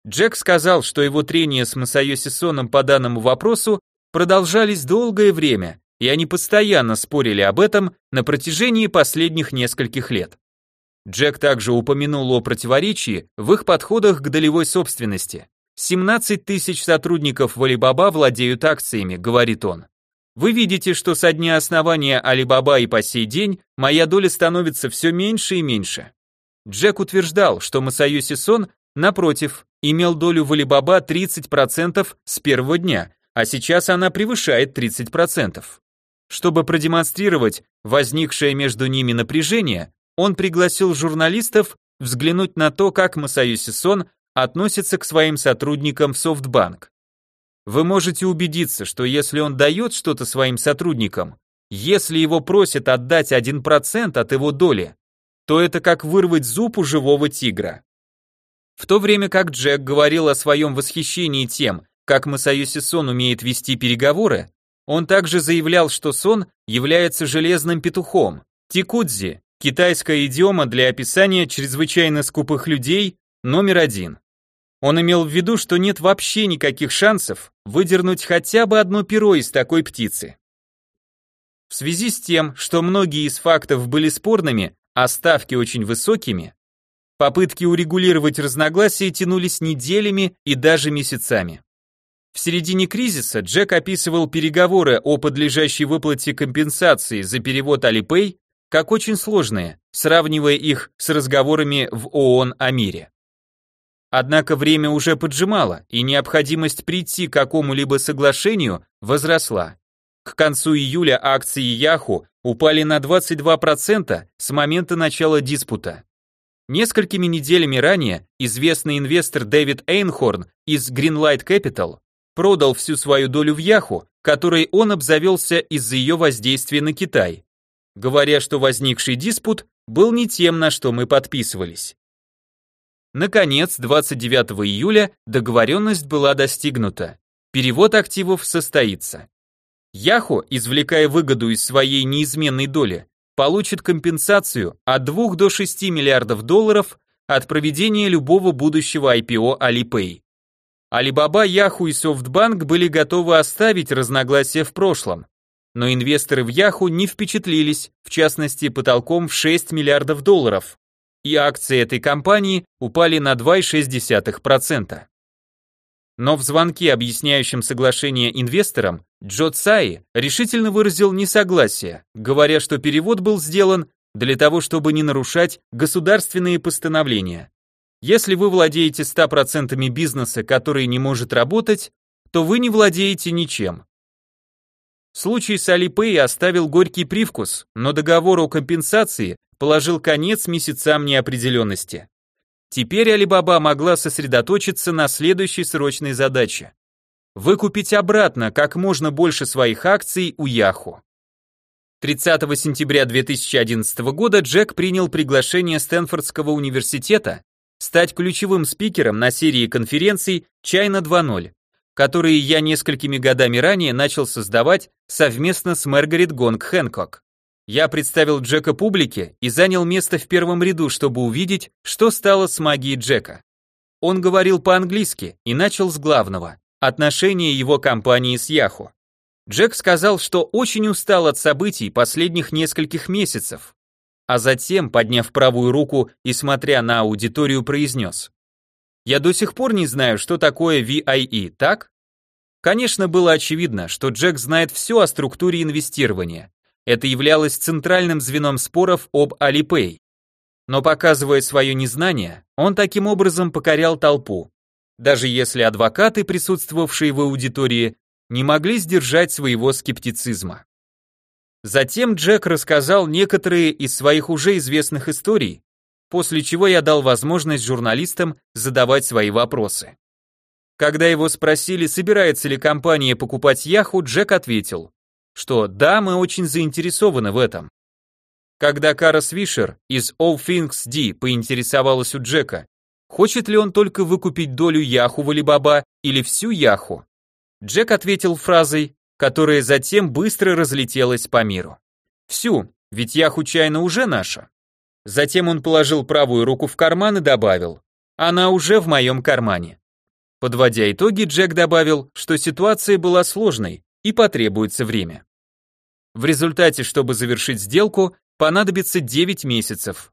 Джек сказал, что его трения с Масайоси Соном по данному вопросу продолжались долгое время, и они постоянно спорили об этом на протяжении последних нескольких лет. Джек также упомянул о противоречии в их подходах к долевой собственности. 17 тысяч сотрудников в Alibaba владеют акциями, говорит он. Вы видите, что со дня основания Alibaba и по сей день моя доля становится все меньше и меньше. Джек утверждал, что Масаюси Сон, напротив, имел долю в Alibaba 30% с первого дня, а сейчас она превышает 30%. Чтобы продемонстрировать возникшее между ними напряжение, он пригласил журналистов взглянуть на то, как Масаюси Сон относится к своим сотрудникам в Софтбанк. Вы можете убедиться, что если он дает что-то своим сотрудникам, если его просят отдать 1% от его доли, то это как вырвать зуб у живого тигра. В то время как Джек говорил о своем восхищении тем, как Масаюси Сон умеет вести переговоры, он также заявлял, что Сон является железным петухом. Тикудзи – китайская идиома для описания чрезвычайно скупых людей номер один. Он имел в виду, что нет вообще никаких шансов выдернуть хотя бы одно перо из такой птицы. В связи с тем, что многие из фактов были спорными, а ставки очень высокими, попытки урегулировать разногласия тянулись неделями и даже месяцами. В середине кризиса Джек описывал переговоры о подлежащей выплате компенсации за перевод Alipay как очень сложные, сравнивая их с разговорами в ООН о мире. Однако время уже поджимало, и необходимость прийти к какому-либо соглашению возросла. К концу июля акции Яху упали на 22% с момента начала диспута. Несколькими неделями ранее известный инвестор Дэвид Эйнхорн из Greenlight Capital продал всю свою долю в Яху, которой он обзавелся из-за ее воздействия на Китай, говоря, что возникший диспут был не тем, на что мы подписывались. Наконец, 29 июля договоренность была достигнута. Перевод активов состоится. Яхо, извлекая выгоду из своей неизменной доли, получит компенсацию от 2 до 6 миллиардов долларов от проведения любого будущего IPO Alipay. Alibaba, Yahoo и SoftBank были готовы оставить разногласия в прошлом, но инвесторы в Яху не впечатлились, в частности, потолком в 6 миллиардов долларов, и акции этой компании упали на 2,6%. Но в звонке, объясняющем соглашение инвесторам, Джо Цай решительно выразил несогласие, говоря, что перевод был сделан для того, чтобы не нарушать государственные постановления. Если вы владеете 100% бизнеса, который не может работать, то вы не владеете ничем. Случай с Alipay оставил горький привкус, но договор о компенсации положил конец месяцам неопределенности. Теперь Алибаба могла сосредоточиться на следующей срочной задаче – выкупить обратно как можно больше своих акций у Яху. 30 сентября 2011 года Джек принял приглашение Стэнфордского университета стать ключевым спикером на серии конференций China 2.0, которые я несколькими годами ранее начал создавать совместно с Маргарет Гонг Хэнкок. Я представил Джека публике и занял место в первом ряду, чтобы увидеть, что стало с магией Джека. Он говорил по-английски и начал с главного – отношения его компании с Яху. Джек сказал, что очень устал от событий последних нескольких месяцев, а затем, подняв правую руку и смотря на аудиторию, произнес – я до сих пор не знаю, что такое VIE, так? Конечно, было очевидно, что Джек знает все о структуре инвестирования. Это являлось центральным звеном споров об Alipay. Но показывая свое незнание, он таким образом покорял толпу. Даже если адвокаты, присутствовавшие в аудитории, не могли сдержать своего скептицизма. Затем Джек рассказал некоторые из своих уже известных историй, после чего я дал возможность журналистам задавать свои вопросы. Когда его спросили, собирается ли компания покупать Яху, Джек ответил, что да, мы очень заинтересованы в этом. Когда Кара Свишер из All Things D поинтересовалась у Джека, хочет ли он только выкупить долю Яху в Алибаба или всю Яху, Джек ответил фразой, которая затем быстро разлетелась по миру. Всю, ведь Яху чайно уже наша. Затем он положил правую руку в карман и добавил, она уже в моем кармане. Подводя итоги, Джек добавил, что ситуация была сложной и потребуется время. В результате, чтобы завершить сделку, понадобится 9 месяцев.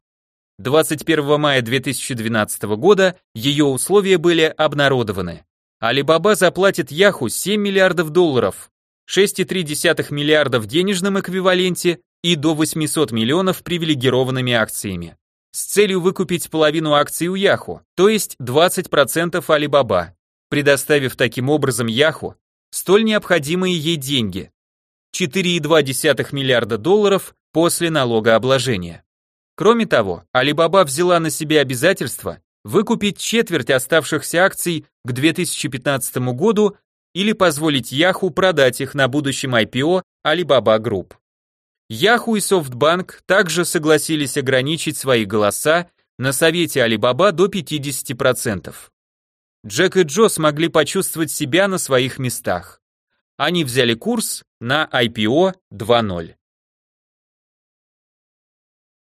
21 мая 2012 года ее условия были обнародованы. Alibaba заплатит Яху 7 миллиардов долларов, 6,3 миллиардов в денежном эквиваленте и до 800 миллионов привилегированными акциями с целью выкупить половину акций у Яху, то есть 20% Alibaba, предоставив таким образом Яху столь необходимые ей деньги 4,2 миллиарда долларов после налогообложения. Кроме того, Alibaba взяла на себя обязательство выкупить четверть оставшихся акций к 2015 году или позволить Яху продать их на будущем IPO Alibaba Group. Yahoo и SoftBank также согласились ограничить свои голоса на совете Alibaba до 50%. Джек и Джо смогли почувствовать себя на своих местах. Они взяли курс на IPO 2.0.